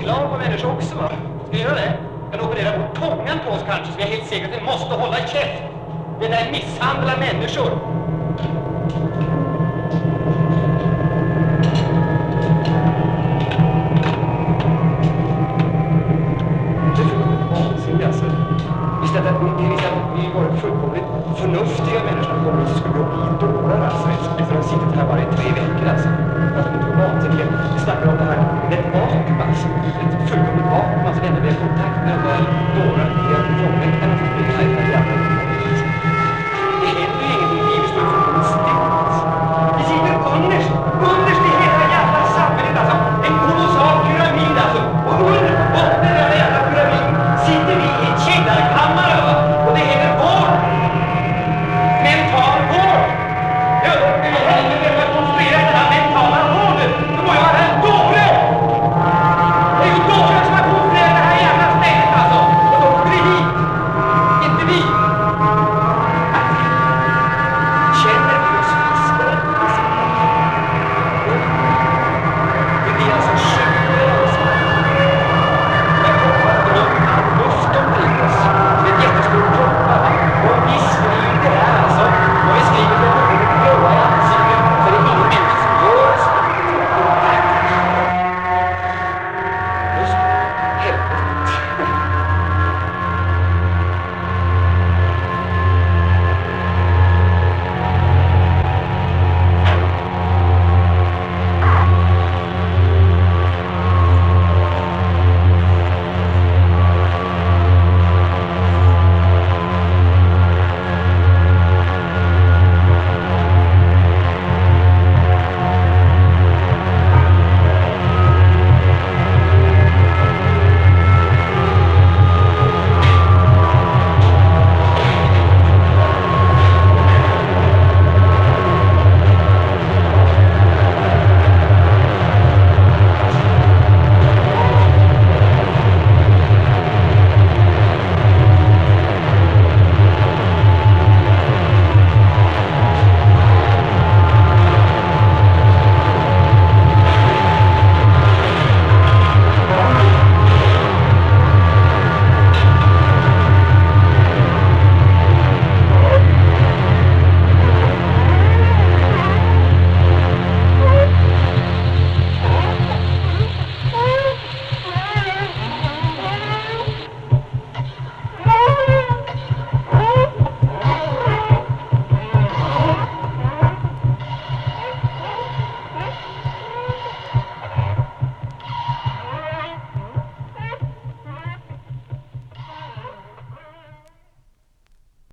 pungklar på människor också va? Ska jag göra det? Kan operera bort tungan på oss kanske så vi är helt säkra att vi måste hålla käft. Det där misshandlar människor. Det är fullkomligt vansinnigt alltså. Visst att vi, visst vi varit fullkomligt förnuftiga människor som kommer hit så skulle vi bli dårar alltså efter att ha suttit här bara i tre veckor alltså. Att de inte det här med どうだ